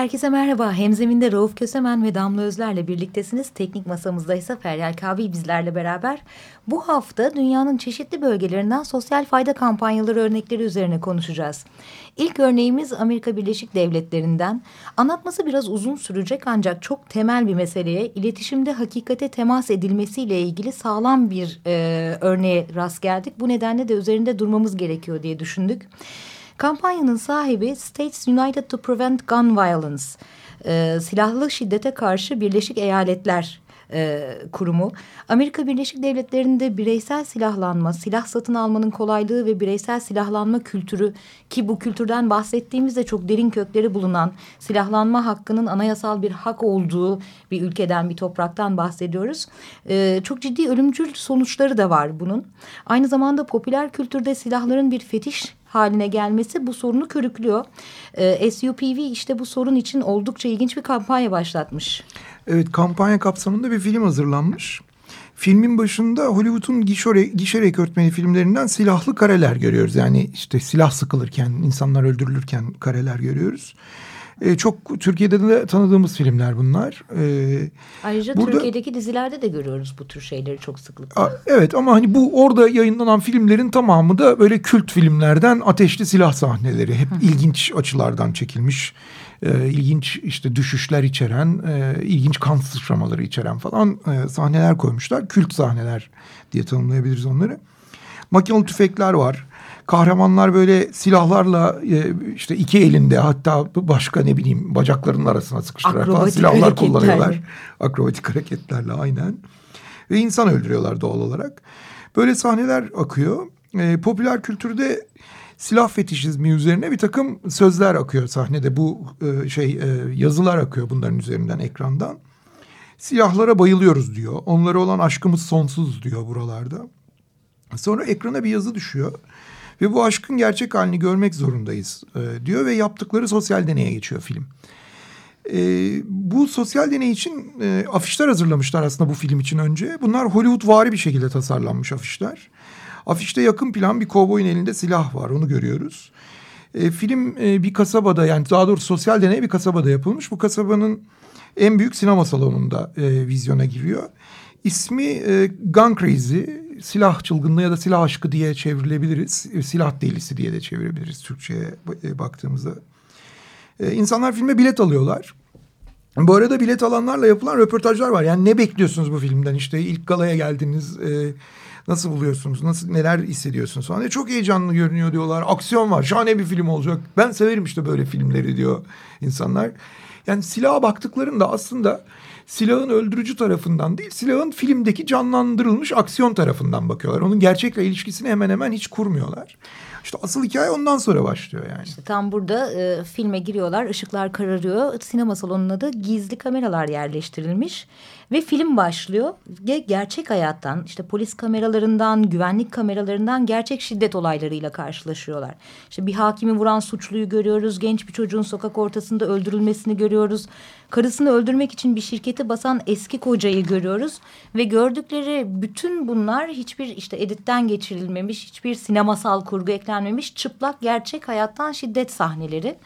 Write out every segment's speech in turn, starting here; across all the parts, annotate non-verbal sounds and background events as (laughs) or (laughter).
Herkese merhaba. Hemzeminde Rauf Kösemen ve Damla Özler'le birliktesiniz. Teknik masamızda ise Feryal Kavi bizlerle beraber. Bu hafta dünyanın çeşitli bölgelerinden sosyal fayda kampanyaları örnekleri üzerine konuşacağız. İlk örneğimiz Amerika Birleşik Devletleri'nden. Anlatması biraz uzun sürecek ancak çok temel bir meseleye, iletişimde hakikate temas edilmesiyle ilgili sağlam bir e, örneğe rast geldik. Bu nedenle de üzerinde durmamız gerekiyor diye düşündük. Kampanyanın sahibi States United to Prevent Gun Violence, e, silahlı şiddete karşı Birleşik Eyaletler e, kurumu. Amerika Birleşik Devletleri'nde bireysel silahlanma, silah satın almanın kolaylığı ve bireysel silahlanma kültürü ki bu kültürden bahsettiğimizde çok derin kökleri bulunan silahlanma hakkının anayasal bir hak olduğu bir ülkeden bir topraktan bahsediyoruz. E, çok ciddi ölümcül sonuçları da var bunun. Aynı zamanda popüler kültürde silahların bir fetiş haline gelmesi bu sorunu körüklüyor. E, SUPV işte bu sorun için oldukça ilginç bir kampanya başlatmış. Evet kampanya kapsamında bir film hazırlanmış. Filmin başında Hollywood'un gişe, gişe rekortmeni filmlerinden silahlı kareler görüyoruz. Yani işte silah sıkılırken, insanlar öldürülürken kareler görüyoruz. E, çok Türkiye'de de tanıdığımız filmler bunlar. E, Ayrıca burada, Türkiye'deki dizilerde de görüyoruz bu tür şeyleri çok sıklıkla. A, evet ama hani bu orada yayınlanan filmlerin tamamı da böyle kült filmlerden ateşli silah sahneleri. Hep ilginç açılardan çekilmiş. E, ilginç işte düşüşler içeren, e, ilginç kan sıçramaları içeren falan e, sahneler koymuşlar. Kült sahneler diye tanımlayabiliriz onları. Makinalı tüfekler var kahramanlar böyle silahlarla e, işte iki elinde hatta başka ne bileyim bacaklarının arasına sıkıştırarak falan silahlar kullanıyorlar. (laughs) Akrobatik hareketlerle aynen. Ve insan öldürüyorlar doğal olarak. Böyle sahneler akıyor. E, popüler kültürde silah fetişizmi üzerine bir takım sözler akıyor sahnede. Bu e, şey e, yazılar akıyor bunların üzerinden ekrandan. Silahlara bayılıyoruz diyor. Onlara olan aşkımız sonsuz diyor buralarda. Sonra ekrana bir yazı düşüyor. Ve bu aşkın gerçek halini görmek zorundayız e, diyor ve yaptıkları sosyal deneye geçiyor film. E, bu sosyal deney için e, afişler hazırlamışlar aslında bu film için önce. Bunlar Hollywood vari bir şekilde tasarlanmış afişler. Afişte yakın plan bir kovboyun elinde silah var onu görüyoruz. E, film e, bir kasabada yani daha doğrusu sosyal deney bir kasabada yapılmış. Bu kasabanın en büyük sinema salonunda e, vizyona giriyor. İsmi e, Gun Crazy silah çılgınlığı ya da silah aşkı diye çevrilebiliriz. E, silah delisi diye de çevirebiliriz Türkçe'ye baktığımızda. Ee, insanlar filme bilet alıyorlar. Bu arada bilet alanlarla yapılan röportajlar var. Yani ne bekliyorsunuz bu filmden? İşte ilk galaya geldiniz. E, nasıl buluyorsunuz? Nasıl neler hissediyorsunuz falan. Çok heyecanlı görünüyor diyorlar. Aksiyon var. Şahane bir film olacak. Ben severim işte böyle filmleri diyor insanlar. Yani silaha baktıklarında aslında silahın öldürücü tarafından değil, silahın filmdeki canlandırılmış aksiyon tarafından bakıyorlar. Onun gerçekle ilişkisini hemen hemen hiç kurmuyorlar. İşte asıl hikaye ondan sonra başlıyor yani. İşte tam burada e, filme giriyorlar, ışıklar kararıyor. Sinema salonuna da gizli kameralar yerleştirilmiş. Ve film başlıyor. Gerçek hayattan, işte polis kameralarından, güvenlik kameralarından gerçek şiddet olaylarıyla karşılaşıyorlar. İşte bir hakimi vuran suçluyu görüyoruz. Genç bir çocuğun sokak ortasında öldürülmesini görüyoruz. Karısını öldürmek için bir şirketi basan eski kocayı görüyoruz. Ve gördükleri bütün bunlar hiçbir işte editten geçirilmemiş, hiçbir sinemasal kurgu eklenmemiş çıplak gerçek hayattan şiddet sahneleri.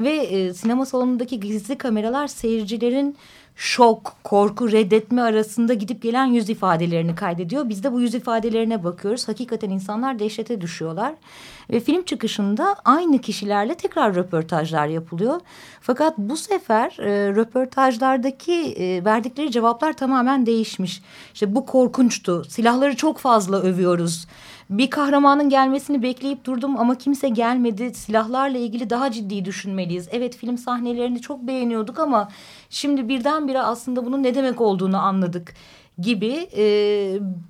Ve e, sinema salonundaki gizli kameralar seyircilerin şok, korku, reddetme arasında gidip gelen yüz ifadelerini kaydediyor. Biz de bu yüz ifadelerine bakıyoruz. Hakikaten insanlar dehşete düşüyorlar. Ve film çıkışında aynı kişilerle tekrar röportajlar yapılıyor. Fakat bu sefer e, röportajlardaki e, verdikleri cevaplar tamamen değişmiş. İşte bu korkunçtu. Silahları çok fazla övüyoruz. Bir kahramanın gelmesini bekleyip durdum ama kimse gelmedi. Silahlarla ilgili daha ciddi düşünmeliyiz. Evet film sahnelerini çok beğeniyorduk ama şimdi birden birdenbire aslında bunun ne demek olduğunu anladık gibi e,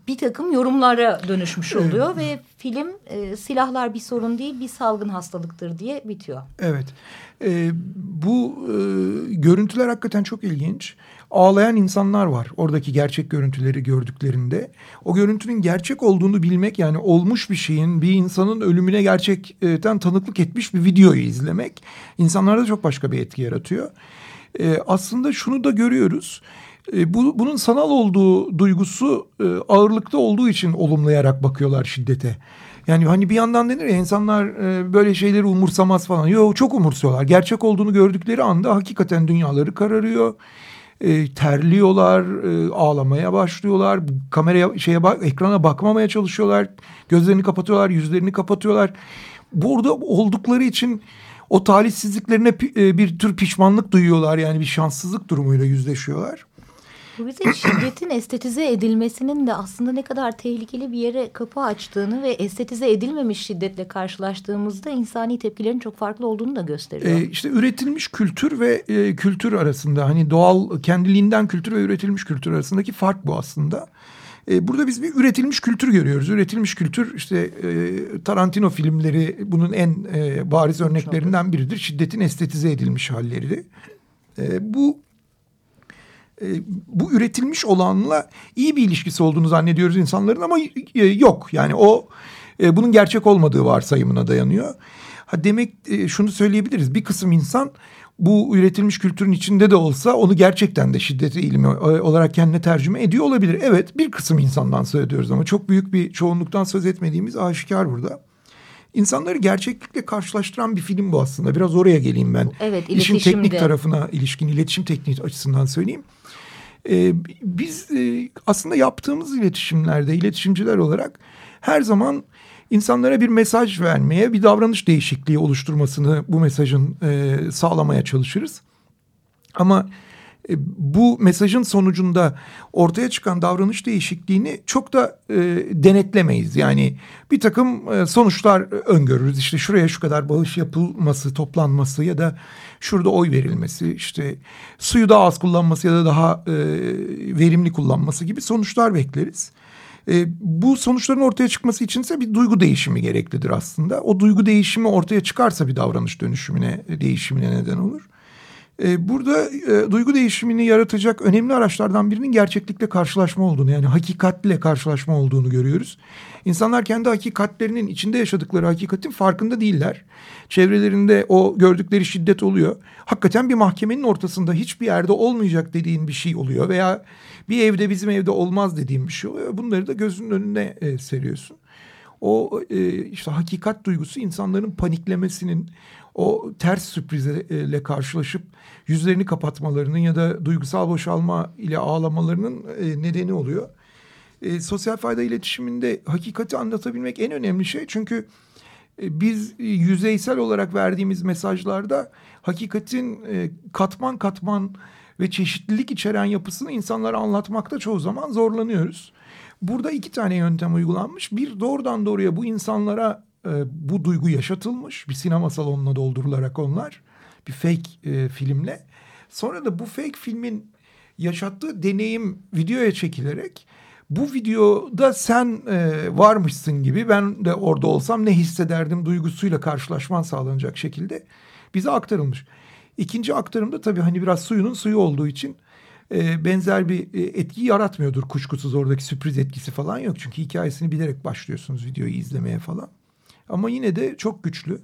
bir takım yorumlara dönüşmüş oluyor ve film e, silahlar bir sorun değil bir salgın hastalıktır diye bitiyor. Evet e, bu e, görüntüler hakikaten çok ilginç. Ağlayan insanlar var oradaki gerçek görüntüleri gördüklerinde. O görüntünün gerçek olduğunu bilmek yani olmuş bir şeyin bir insanın ölümüne gerçekten tanıklık etmiş bir videoyu izlemek insanlarda çok başka bir etki yaratıyor. E, aslında şunu da görüyoruz e, bu, bunun sanal olduğu duygusu e, ağırlıkta olduğu için olumlayarak bakıyorlar şiddete. Yani hani bir yandan denir ya insanlar e, böyle şeyleri umursamaz falan. Yok çok umursuyorlar. Gerçek olduğunu gördükleri anda hakikaten dünyaları kararıyor. E, terliyorlar, e, ağlamaya başlıyorlar. Kameraya şeye bak, ekrana bakmamaya çalışıyorlar. Gözlerini kapatıyorlar, yüzlerini kapatıyorlar. Burada oldukları için o talihsizliklerine e, bir tür pişmanlık duyuyorlar. Yani bir şanssızlık durumuyla yüzleşiyorlar. Bu bize şiddetin estetize edilmesinin de aslında ne kadar tehlikeli bir yere kapı açtığını ve estetize edilmemiş şiddetle karşılaştığımızda insani tepkilerin çok farklı olduğunu da gösteriyor. Ee, işte üretilmiş kültür ve e, kültür arasında hani doğal kendiliğinden kültür ve üretilmiş kültür arasındaki fark bu aslında. E, burada biz bir üretilmiş kültür görüyoruz. Üretilmiş kültür işte e, Tarantino filmleri bunun en e, bariz örneklerinden biridir. Şiddetin estetize edilmiş halleri. Bu e, bu üretilmiş olanla iyi bir ilişkisi olduğunu zannediyoruz insanların ama e, yok. Yani o e, bunun gerçek olmadığı varsayımına dayanıyor. Ha demek e, şunu söyleyebiliriz. Bir kısım insan bu üretilmiş kültürün içinde de olsa onu gerçekten de şiddet eğilimi e, olarak kendine tercüme ediyor olabilir. Evet bir kısım insandan söz ediyoruz ama çok büyük bir çoğunluktan söz etmediğimiz aşikar burada. İnsanları gerçeklikle karşılaştıran bir film bu aslında. Biraz oraya geleyim ben. Evet, İşin teknik tarafına ilişkin iletişim tekniği açısından söyleyeyim. Ee, biz e, aslında yaptığımız iletişimlerde iletişimciler olarak her zaman insanlara bir mesaj vermeye, bir davranış değişikliği oluşturmasını bu mesajın e, sağlamaya çalışırız. Ama e, bu mesajın sonucunda ortaya çıkan davranış değişikliğini çok da e, denetlemeyiz. Yani bir takım e, sonuçlar öngörürüz. İşte şuraya şu kadar bağış yapılması, toplanması ya da şurada oy verilmesi, işte suyu daha az kullanması ya da daha e, verimli kullanması gibi sonuçlar bekleriz. E, bu sonuçların ortaya çıkması içinse bir duygu değişimi gereklidir aslında. O duygu değişimi ortaya çıkarsa bir davranış dönüşümüne, değişimine neden olur. E, burada e, duygu değişimini yaratacak önemli araçlardan birinin gerçeklikle karşılaşma olduğunu yani hakikatle karşılaşma olduğunu görüyoruz. İnsanlar kendi hakikatlerinin içinde yaşadıkları hakikatin farkında değiller. Çevrelerinde o gördükleri şiddet oluyor. Hakikaten bir mahkemenin ortasında hiçbir yerde olmayacak dediğin bir şey oluyor veya bir evde bizim evde olmaz dediğin bir şey oluyor. Bunları da gözünün önüne e, seriyorsun. O e, işte hakikat duygusu insanların paniklemesinin, o ters sürprizle karşılaşıp yüzlerini kapatmalarının ya da duygusal boşalma ile ağlamalarının e, nedeni oluyor. E, sosyal fayda iletişiminde hakikati anlatabilmek en önemli şey çünkü e, biz yüzeysel olarak verdiğimiz mesajlarda hakikatin e, katman katman ve çeşitlilik içeren yapısını insanlara anlatmakta çoğu zaman zorlanıyoruz. Burada iki tane yöntem uygulanmış. Bir doğrudan doğruya bu insanlara e, bu duygu yaşatılmış. Bir sinema salonuna doldurularak onlar bir fake e, filmle. Sonra da bu fake filmin yaşattığı deneyim videoya çekilerek bu videoda sen e, varmışsın gibi ben de orada olsam ne hissederdim duygusuyla karşılaşman sağlanacak şekilde bize aktarılmış. İkinci aktarımda tabii hani biraz suyunun suyu olduğu için e, benzer bir e, etki yaratmıyordur kuşkusuz oradaki sürpriz etkisi falan yok. Çünkü hikayesini bilerek başlıyorsunuz videoyu izlemeye falan. Ama yine de çok güçlü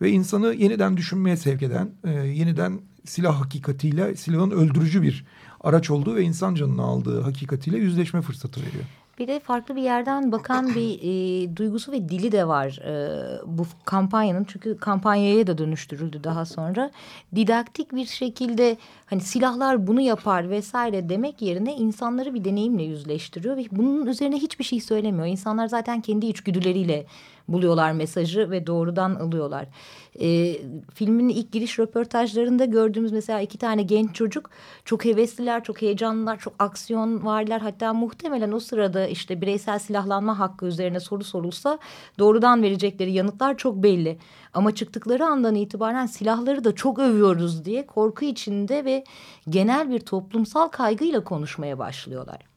ve insanı yeniden düşünmeye sevk eden, e, yeniden silah hakikatiyle silahın öldürücü bir araç olduğu ve insan canını aldığı hakikatiyle yüzleşme fırsatı veriyor. Bir de farklı bir yerden bakan bir e, duygusu ve dili de var e, bu kampanyanın. Çünkü kampanyaya da dönüştürüldü daha sonra. Didaktik bir şekilde hani silahlar bunu yapar vesaire demek yerine insanları bir deneyimle yüzleştiriyor. Ve bunun üzerine hiçbir şey söylemiyor. İnsanlar zaten kendi içgüdüleriyle buluyorlar mesajı ve doğrudan alıyorlar. E, filmin ilk giriş röportajlarında gördüğümüz mesela iki tane genç çocuk çok hevesliler, çok heyecanlılar, çok aksiyon varlar. Hatta muhtemelen o sırada işte bireysel silahlanma hakkı üzerine soru sorulsa doğrudan verecekleri yanıtlar çok belli. Ama çıktıkları andan itibaren silahları da çok övüyoruz diye korku içinde ve genel bir toplumsal kaygıyla konuşmaya başlıyorlar.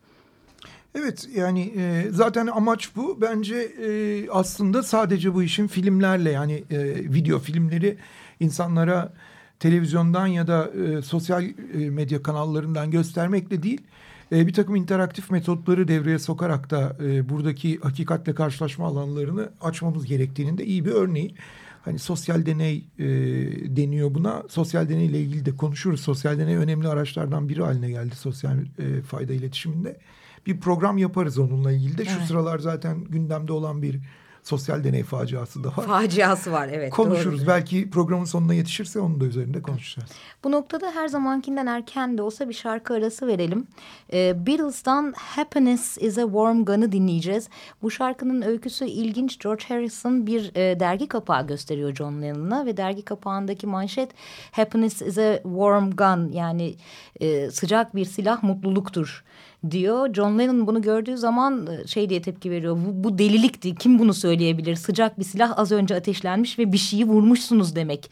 Evet yani e, zaten amaç bu. Bence e, aslında sadece bu işin filmlerle yani e, video filmleri insanlara televizyondan ya da e, sosyal e, medya kanallarından göstermekle değil e, bir takım interaktif metotları devreye sokarak da e, buradaki hakikatle karşılaşma alanlarını açmamız gerektiğinin de iyi bir örneği. Hani sosyal deney e, deniyor buna. Sosyal deneyle ilgili de konuşuruz. Sosyal deney önemli araçlardan biri haline geldi sosyal e, fayda iletişiminde bir program yaparız onunla ilgili de. Şu evet. sıralar zaten gündemde olan bir sosyal deney faciası da var. Faciası var evet. Konuşuruz. Doğru. Belki programın sonuna yetişirse onun da üzerinde konuşacağız. Bu noktada her zamankinden erken de olsa bir şarkı arası verelim. Ee, Beatles'tan Happiness is a Warm Gun'ı dinleyeceğiz. Bu şarkının öyküsü ilginç. George Harrison bir e, dergi kapağı gösteriyor John Lennon'a ve dergi kapağındaki manşet Happiness is a Warm Gun yani e, sıcak bir silah mutluluktur diyor. John Lennon bunu gördüğü zaman e, şey diye tepki veriyor. Bu, bu delilikti. Kim bunu söyleyebilir? Sıcak bir silah az önce ateşlenmiş ve bir şeyi vurmuşsunuz demek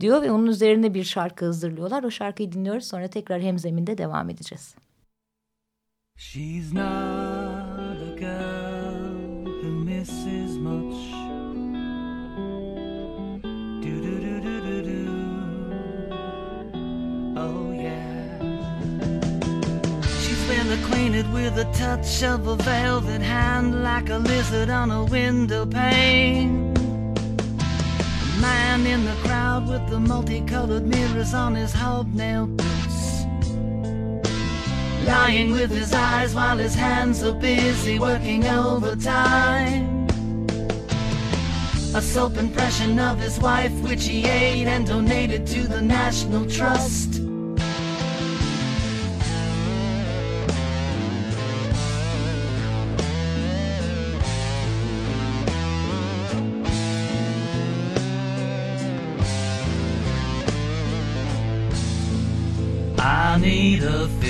diyor ve onun üzerine bir şarkı hazırlıyorlar. O şarkıyı dinliyoruz. Sonra tekrar hemzeminde devam edeceğiz. She's not acquainted with the touch of a velvet hand like a lizard on a window pane. A man in the crowd with the multicolored mirrors on his hobnail boots. Lying with his eyes while his hands are busy working overtime. A soap impression of his wife which he ate and donated to the National Trust.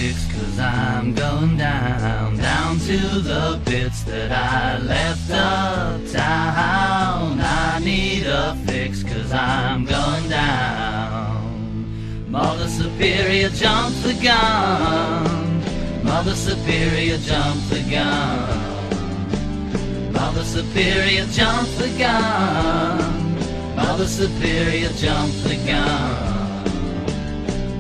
Fix cause I'm going down, down to the bits that I left uptown. I need a fix cause I'm going down. Mother Superior jumped the gun. Mother Superior jumped the gun. Mother Superior jumped the gun. Mother Superior jumped the gun.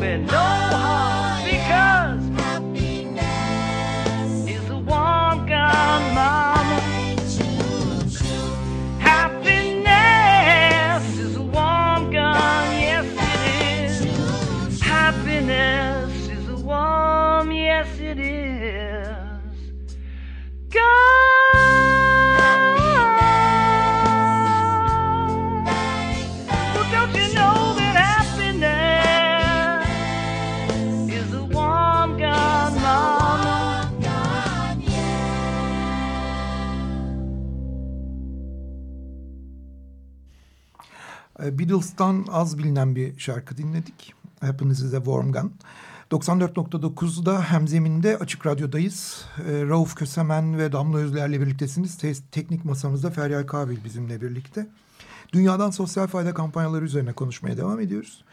No! Beatles'tan az bilinen bir şarkı dinledik. Happiness is a Warm Gun. 94.9'da Hemzemin'de Açık Radyo'dayız. E, Rauf Kösemen ve Damla Özler'le birliktesiniz. Te teknik masamızda Feryal Kabil bizimle birlikte. Dünyadan sosyal fayda kampanyaları üzerine konuşmaya devam ediyoruz.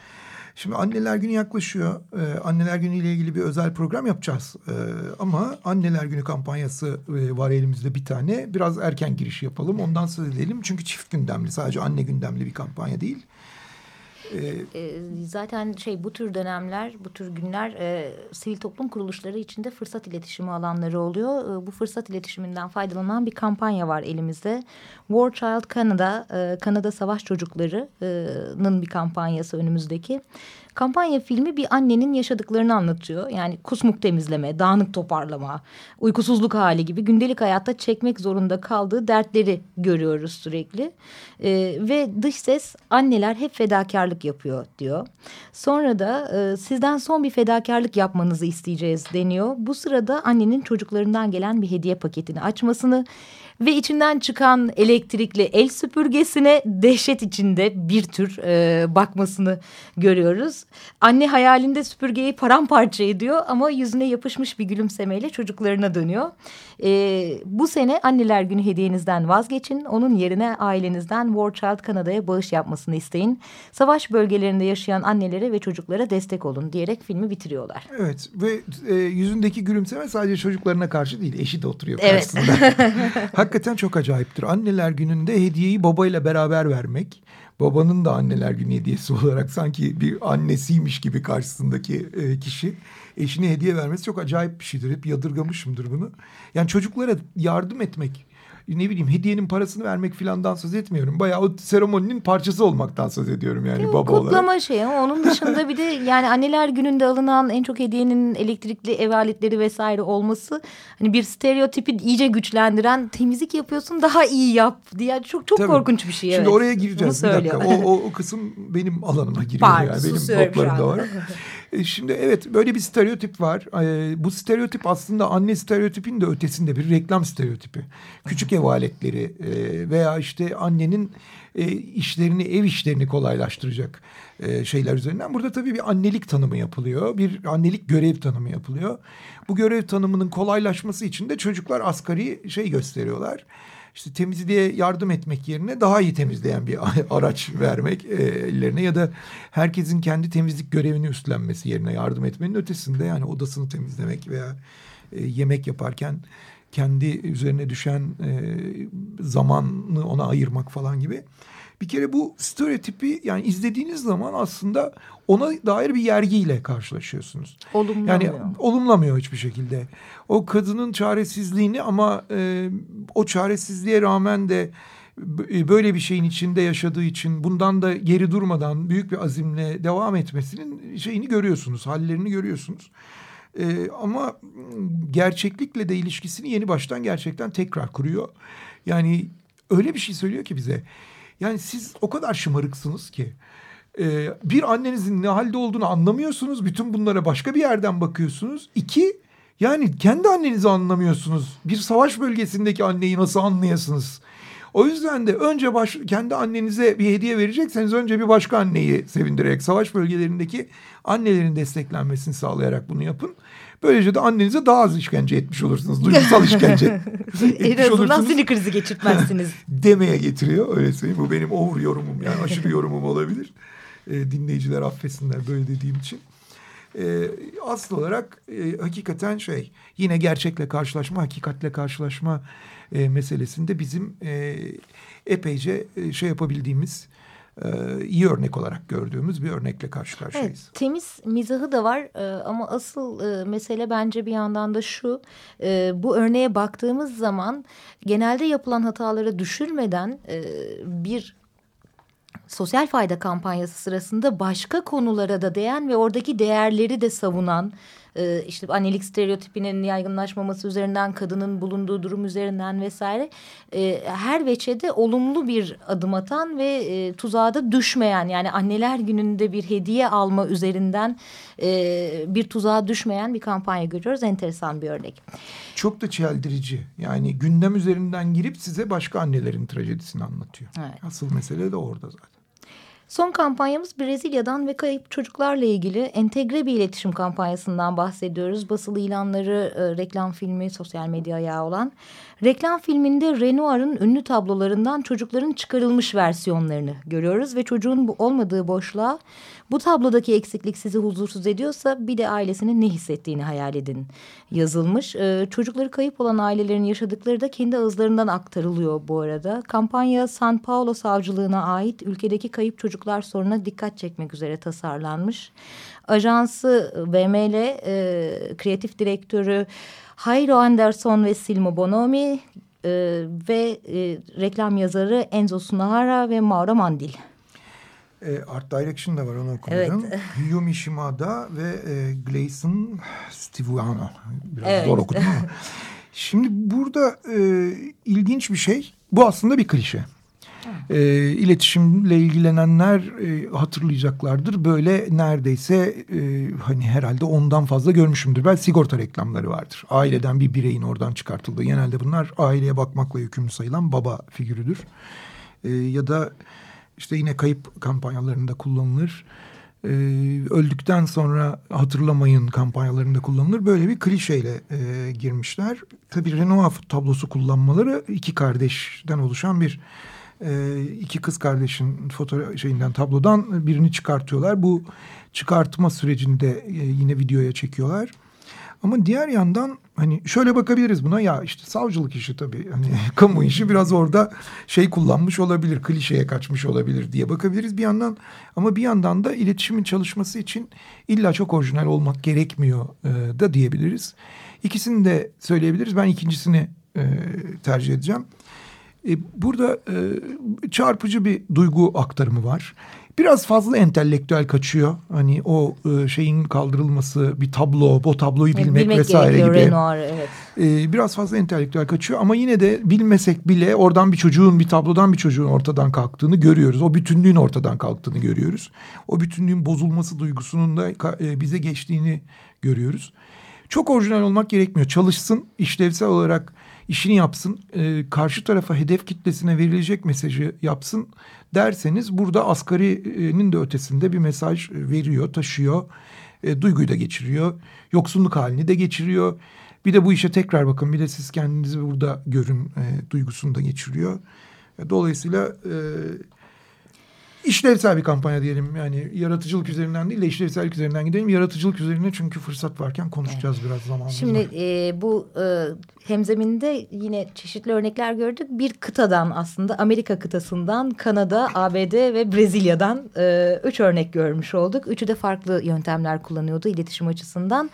Şimdi anneler günü yaklaşıyor. Ee, anneler günü ile ilgili bir özel program yapacağız. Ee, ama anneler günü kampanyası e, var elimizde bir tane. Biraz erken giriş yapalım. Ondan söz edelim. Çünkü çift gündemli sadece anne gündemli bir kampanya değil. E, zaten şey bu tür dönemler, bu tür günler e, sivil toplum kuruluşları içinde fırsat iletişimi alanları oluyor. E, bu fırsat iletişiminden faydalanan bir kampanya var elimizde. War Child Canada, e, Kanada Savaş Çocukları'nın bir kampanyası önümüzdeki. Kampanya filmi bir annenin yaşadıklarını anlatıyor. Yani kusmuk temizleme, dağınık toparlama, uykusuzluk hali gibi gündelik hayatta çekmek zorunda kaldığı dertleri görüyoruz sürekli. Ee, ve dış ses anneler hep fedakarlık yapıyor diyor. Sonra da e, sizden son bir fedakarlık yapmanızı isteyeceğiz deniyor. Bu sırada annenin çocuklarından gelen bir hediye paketini açmasını ve içinden çıkan elektrikli el süpürgesine dehşet içinde bir tür e, bakmasını görüyoruz. Anne hayalinde süpürgeyi paramparça ediyor ama yüzüne yapışmış bir gülümsemeyle çocuklarına dönüyor. E, bu sene anneler günü hediyenizden vazgeçin. Onun yerine ailenizden War Child Kanada'ya bağış yapmasını isteyin. Savaş bölgelerinde yaşayan annelere ve çocuklara destek olun diyerek filmi bitiriyorlar. Evet ve e, yüzündeki gülümseme sadece çocuklarına karşı değil eşi de oturuyor evet. (laughs) Hakikaten çok acayiptir. Anneler gününde hediyeyi babayla beraber vermek. Babanın da anneler günü hediyesi (laughs) olarak sanki bir annesiymiş gibi karşısındaki e, kişi eşine hediye vermesi çok acayip bir şeydir. Hep yadırgamışımdır bunu. Yani çocuklara yardım etmek ne bileyim hediyenin parasını vermek filandan söz etmiyorum. Bayağı o seremoninin parçası olmaktan söz ediyorum yani Yok, baba kutlama olarak. Kutlama şey ama onun dışında bir de (laughs) yani anneler gününde alınan en çok hediyenin elektrikli ev aletleri vesaire olması hani bir stereotipi iyice güçlendiren temizlik yapıyorsun daha iyi yap diye çok çok Tabii. korkunç bir şey. Şimdi evet. oraya gireceğiz Bunu bir dakika. O, o, o kısım benim alanıma giriyor Pardon, yani. Benim anda. var. (laughs) E, Şimdi evet böyle bir stereotip var. E, Bu stereotip aslında anne stereotipin de ötesinde bir reklam stereotipi. Küçük ev aletleri e, veya işte annenin işlerini, ev işlerini kolaylaştıracak şeyler üzerinden. Burada tabii bir annelik tanımı yapılıyor. Bir annelik görev tanımı yapılıyor. Bu görev tanımının kolaylaşması için de çocuklar asgari şey gösteriyorlar işte temizliğe yardım etmek yerine daha iyi temizleyen bir (laughs) araç vermek e, ellerine ya da herkesin kendi temizlik görevini üstlenmesi yerine yardım etmenin ötesinde yani odasını temizlemek veya e, yemek yaparken kendi üzerine düşen e, zamanı ona ayırmak falan gibi. Bir kere bu stereotipi yani izlediğiniz zaman aslında ona dair bir yergiyle karşılaşıyorsunuz. Olumlamıyor. Yani olumlamıyor hiçbir şekilde. O kadının çaresizliğini ama e, o çaresizliğe rağmen de b- böyle bir şeyin içinde yaşadığı için bundan da geri durmadan büyük bir azimle devam etmesinin şeyini görüyorsunuz, hallerini görüyorsunuz. E, ama gerçeklikle de ilişkisini yeni baştan gerçekten tekrar kuruyor. Yani öyle bir şey söylüyor ki bize. Yani siz o kadar şımarıksınız ki e, bir annenizin ne halde olduğunu anlamıyorsunuz. Bütün bunlara başka bir yerden bakıyorsunuz. İki yani kendi annenizi anlamıyorsunuz. Bir savaş bölgesindeki anneyi nasıl anlayasınız? O yüzden de önce baş, kendi annenize bir hediye verecekseniz önce bir başka anneyi sevindirerek savaş bölgelerindeki annelerin desteklenmesini sağlayarak bunu yapın. Böylece de annenize daha az işkence etmiş olursunuz. Duygusal işkence (laughs) en etmiş azından olursunuz sinir krizi geçirtmezsiniz. (laughs) demeye getiriyor. Öyle söyleyeyim. Bu benim over yorumum yani aşırı (laughs) yorumum olabilir. E, dinleyiciler affetsinler böyle dediğim için. E, asıl olarak e, hakikaten şey yine gerçekle karşılaşma, hakikatle karşılaşma e, meselesinde bizim e, epeyce e, şey yapabildiğimiz iyi örnek olarak gördüğümüz bir örnekle karşı karşıyayız. Evet, temiz mizahı da var e, ama asıl e, mesele bence bir yandan da şu. E, bu örneğe baktığımız zaman genelde yapılan hatalara düşürmeden e, bir sosyal fayda kampanyası sırasında başka konulara da değen ve oradaki değerleri de savunan e, işte annelik stereotipinin yaygınlaşmaması üzerinden kadının bulunduğu durum üzerinden vesaire e, her veçede olumlu bir adım atan ve e, tuzağa da düşmeyen yani anneler gününde bir hediye alma üzerinden e, bir tuzağa düşmeyen bir kampanya görüyoruz enteresan bir örnek. Çok da çeldirici yani gündem üzerinden girip size başka annelerin trajedisini anlatıyor. Evet. Asıl mesele de orada zaten. Son kampanyamız Brezilya'dan ve kayıp çocuklarla ilgili entegre bir iletişim kampanyasından bahsediyoruz. Basılı ilanları, e, reklam filmi, sosyal medya ayağı olan. Reklam filminde Renoir'ın ünlü tablolarından çocukların çıkarılmış versiyonlarını görüyoruz. Ve çocuğun bu olmadığı boşluğa bu tablodaki eksiklik sizi huzursuz ediyorsa bir de ailesinin ne hissettiğini hayal edin yazılmış. E, çocukları kayıp olan ailelerin yaşadıkları da kendi ağızlarından aktarılıyor bu arada. Kampanya San Paulo Savcılığına ait ülkedeki kayıp çocuk çocuklar sorununa dikkat çekmek üzere tasarlanmış. Ajansı VML e, kreatif direktörü Hayro Anderson ve Silmo Bonomi e, ve e, reklam yazarı Enzo Sunahara ve Mauro Mandil. E, Art Direction da var onu okudum. Evet. (laughs) Yumi Shimada ve e, Gleison Stivuano. Biraz evet. zor okudum ama. (laughs) Şimdi burada e, ilginç bir şey. Bu aslında bir klişe. E, iletişimle ilgilenenler e, hatırlayacaklardır. Böyle neredeyse e, hani herhalde ondan fazla görmüşümdür. Ben sigorta reklamları vardır. Aileden bir bireyin oradan çıkartıldığı. Genelde bunlar aileye bakmakla yükümlü sayılan baba figürüdür. E, ya da işte yine kayıp kampanyalarında kullanılır. Ee, öldükten sonra hatırlamayın kampanyalarında kullanılır. Böyle bir klişeyle e, girmişler. Tabii Renoir tablosu kullanmaları iki kardeşten oluşan bir e, iki kız kardeşin fotoğraf şeyinden tablodan birini çıkartıyorlar. Bu çıkartma sürecinde e, yine videoya çekiyorlar. Ama diğer yandan hani şöyle bakabiliriz buna. Ya işte savcılık işi tabii. Hani (laughs) kamu işi biraz orada şey kullanmış olabilir klişeye kaçmış olabilir diye bakabiliriz bir yandan. Ama bir yandan da iletişimin çalışması için illa çok orijinal olmak gerekmiyor e, da diyebiliriz. İkisini de söyleyebiliriz. Ben ikincisini e, tercih edeceğim. E, burada e, çarpıcı bir duygu aktarımı var biraz fazla entelektüel kaçıyor. Hani o e, şeyin kaldırılması, bir tablo, bu tabloyu bilmek, bilmek vesaire gibi. Renoir, evet. E, biraz fazla entelektüel kaçıyor ama yine de bilmesek bile oradan bir çocuğun, bir tablodan bir çocuğun ortadan kalktığını görüyoruz. O bütünlüğün ortadan kalktığını görüyoruz. O bütünlüğün bozulması duygusunun da e, bize geçtiğini görüyoruz. Çok orijinal olmak gerekmiyor. Çalışsın, işlevsel olarak işini yapsın, e, karşı tarafa hedef kitlesine verilecek mesajı yapsın derseniz burada asgarinin de ötesinde bir mesaj veriyor, taşıyor, e, duyguyu da geçiriyor, yoksunluk halini de geçiriyor. Bir de bu işe tekrar bakın, bir de siz kendinizi burada görün e, duygusunu da geçiriyor. E, dolayısıyla e, işlevsel bir kampanya diyelim. Yani yaratıcılık üzerinden değil de işlevsellik üzerinden gidelim. Yaratıcılık üzerine çünkü fırsat varken konuşacağız evet. biraz zamanımız Şimdi e, bu e, hemzeminde yine çeşitli örnekler gördük. Bir kıtadan aslında Amerika kıtasından Kanada, ABD ve Brezilya'dan e, üç örnek görmüş olduk. Üçü de farklı yöntemler kullanıyordu iletişim açısından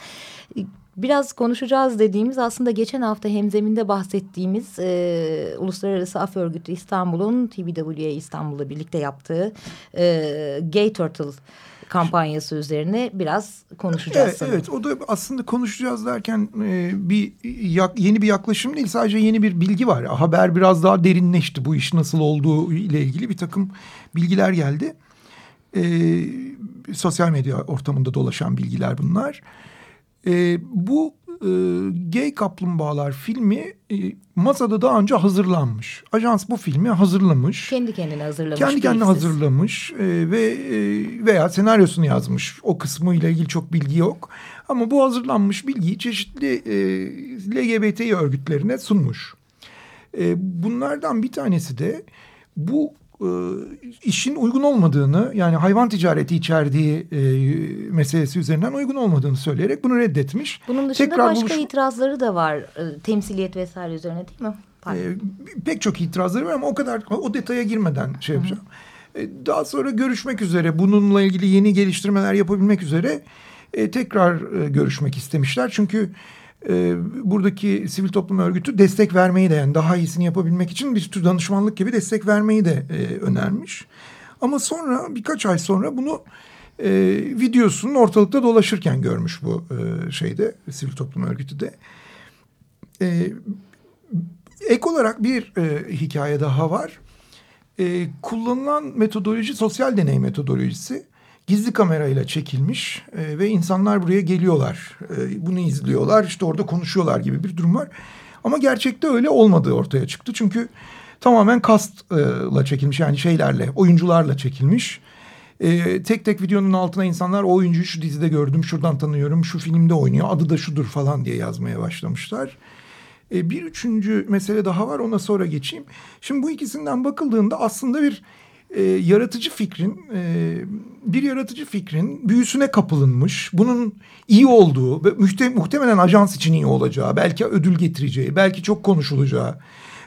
biraz konuşacağız dediğimiz aslında geçen hafta hemzeminde bahsettiğimiz e, Uluslararası Af Örgütü İstanbul'un TBWA İstanbul'la birlikte yaptığı e, Gay Turtle kampanyası üzerine biraz konuşacağız. Evet, evet o da aslında konuşacağız derken e, bir yak, yeni bir yaklaşım değil sadece yeni bir bilgi var. Haber biraz daha derinleşti bu iş nasıl olduğu ile ilgili bir takım bilgiler geldi. E, sosyal medya ortamında dolaşan bilgiler bunlar. E, bu e, Gay Kaplumbağalar filmi e, masada daha önce hazırlanmış. Ajans bu filmi hazırlamış. Kendi kendine hazırlamış. Kendi kendine hazırlamış e, ve e, veya senaryosunu yazmış. O kısmı ile ilgili çok bilgi yok. Ama bu hazırlanmış bilgiyi çeşitli e, LGBT örgütlerine sunmuş. E, bunlardan bir tanesi de bu e, işin uygun olmadığını yani hayvan ticareti içerdiği e, meselesi üzerinden uygun olmadığını söyleyerek bunu reddetmiş. Bunun dışında Tekrar başka buluş... itirazları da var e, temsiliyet vesaire üzerine değil mi? E, pek çok itirazları var ama o kadar o detaya girmeden şey yapacağım. Hı hı. E, daha sonra görüşmek üzere bununla ilgili yeni geliştirmeler yapabilmek üzere e, tekrar e, görüşmek istemişler. Çünkü e, buradaki sivil toplum örgütü destek vermeyi de yani daha iyisini yapabilmek için bir tür danışmanlık gibi destek vermeyi de e, önermiş. Ama sonra birkaç ay sonra bunu e, videosunun ortalıkta dolaşırken görmüş bu e, şeyde sivil toplum örgütü de. E, ek olarak bir e, hikaye daha var. E, kullanılan metodoloji sosyal deney metodolojisi gizli kamerayla çekilmiş e, ve insanlar buraya geliyorlar. E, bunu izliyorlar işte orada konuşuyorlar gibi bir durum var. Ama gerçekte öyle olmadığı ortaya çıktı. Çünkü tamamen kastla çekilmiş yani şeylerle oyuncularla çekilmiş. E, tek tek videonun altına insanlar o oyuncuyu şu dizide gördüm şuradan tanıyorum şu filmde oynuyor adı da şudur falan diye yazmaya başlamışlar. E, bir üçüncü mesele daha var ona sonra geçeyim. Şimdi bu ikisinden bakıldığında aslında bir e, yaratıcı fikrin e, bir yaratıcı fikrin büyüsüne kapılınmış. Bunun iyi olduğu ve muhte, muhtemelen ajans için iyi olacağı, belki ödül getireceği, belki çok konuşulacağı,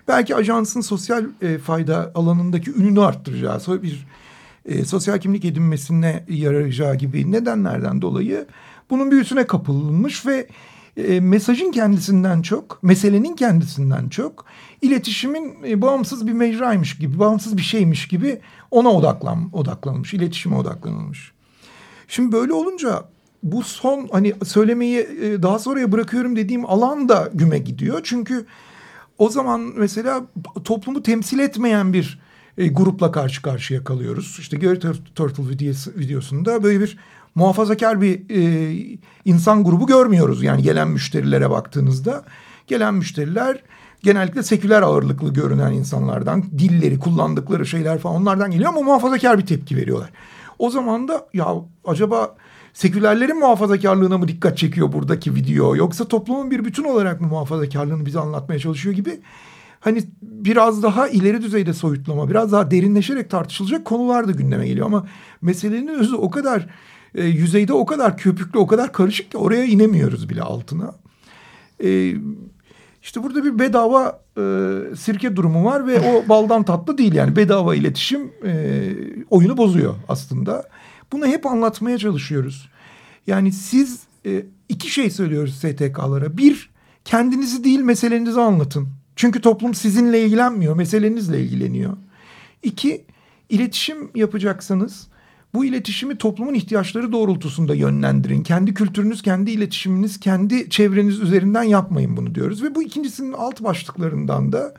belki ajansın sosyal e, fayda alanındaki ününü arttıracağı sonra bir e, sosyal kimlik edinmesine yarayacağı gibi nedenlerden dolayı bunun büyüsüne kapılmış ve e, mesajın kendisinden çok, meselenin kendisinden çok iletişimin e, bağımsız bir mecraymış gibi, bağımsız bir şeymiş gibi ona odaklan, odaklanmış, iletişime odaklanılmış. Şimdi böyle olunca bu son hani söylemeyi e, daha sonraya bırakıyorum dediğim alan da güme gidiyor. Çünkü o zaman mesela toplumu temsil etmeyen bir e, grupla karşı karşıya kalıyoruz. İşte Gary Turtle videosu, videosunda böyle bir muhafazakar bir e, insan grubu görmüyoruz. Yani gelen müşterilere baktığınızda gelen müşteriler genellikle seküler ağırlıklı görünen insanlardan dilleri kullandıkları şeyler falan onlardan geliyor ama muhafazakar bir tepki veriyorlar. O zaman da ya acaba sekülerlerin muhafazakarlığına mı dikkat çekiyor buradaki video yoksa toplumun bir bütün olarak mı muhafazakarlığını bize anlatmaya çalışıyor gibi hani biraz daha ileri düzeyde soyutlama biraz daha derinleşerek tartışılacak konular da gündeme geliyor ama meselenin özü o kadar e, yüzeyde o kadar köpüklü o kadar karışık ki oraya inemiyoruz bile altına. E, işte burada bir bedava e, sirke durumu var ve o baldan tatlı değil yani bedava iletişim e, oyunu bozuyor aslında. Bunu hep anlatmaya çalışıyoruz. Yani siz e, iki şey söylüyoruz STK'lara. Bir, kendinizi değil meselenizi anlatın. Çünkü toplum sizinle ilgilenmiyor, meselenizle ilgileniyor. İki, iletişim yapacaksanız bu iletişimi toplumun ihtiyaçları doğrultusunda yönlendirin. Kendi kültürünüz, kendi iletişiminiz, kendi çevreniz üzerinden yapmayın bunu diyoruz. Ve bu ikincisinin alt başlıklarından da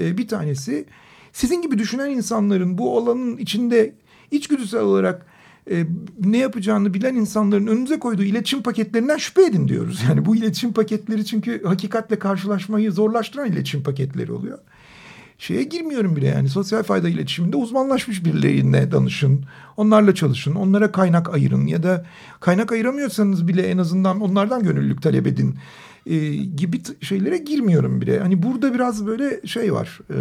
e, bir tanesi sizin gibi düşünen insanların bu alanın içinde içgüdüsel olarak e, ne yapacağını bilen insanların önünüze koyduğu iletişim paketlerinden şüphe edin diyoruz. Yani bu iletişim paketleri çünkü hakikatle karşılaşmayı zorlaştıran iletişim paketleri oluyor. Şeye girmiyorum bile yani sosyal fayda iletişiminde uzmanlaşmış birilerine danışın. Onlarla çalışın, onlara kaynak ayırın ya da kaynak ayıramıyorsanız bile en azından onlardan gönüllülük talep edin e, gibi şeylere girmiyorum bile. Hani burada biraz böyle şey var. E,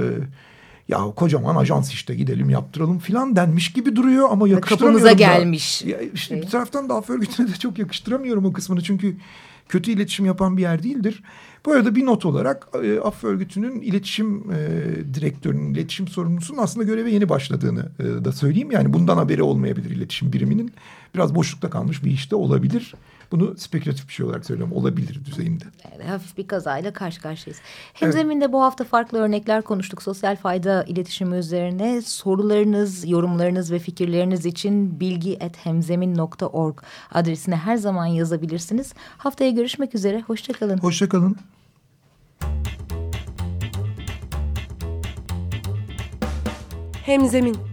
ya kocaman ajans işte gidelim yaptıralım filan denmiş gibi duruyor ama yakıştıramıyorum Kapımıza gelmiş. Ya işte bir taraftan da af örgütüne de çok yakıştıramıyorum o kısmını çünkü kötü iletişim yapan bir yer değildir. Bu arada bir not olarak e, Af Örgütü'nün iletişim e, direktörünün, iletişim sorumlusunun aslında göreve yeni başladığını e, da söyleyeyim. Yani bundan haberi olmayabilir iletişim biriminin. Biraz boşlukta kalmış bir işte olabilir. Bunu spekülatif bir şey olarak söylüyorum. Olabilir düzeyinde. Evet, hafif bir kazayla karşı karşıyayız. Hemzeminde evet. bu hafta farklı örnekler konuştuk. Sosyal fayda iletişimi üzerine sorularınız, yorumlarınız ve fikirleriniz için bilgi.hemzemin.org adresine her zaman yazabilirsiniz. Haftaya görüşmek üzere. Hoşçakalın. Hoşçakalın. Hemzemin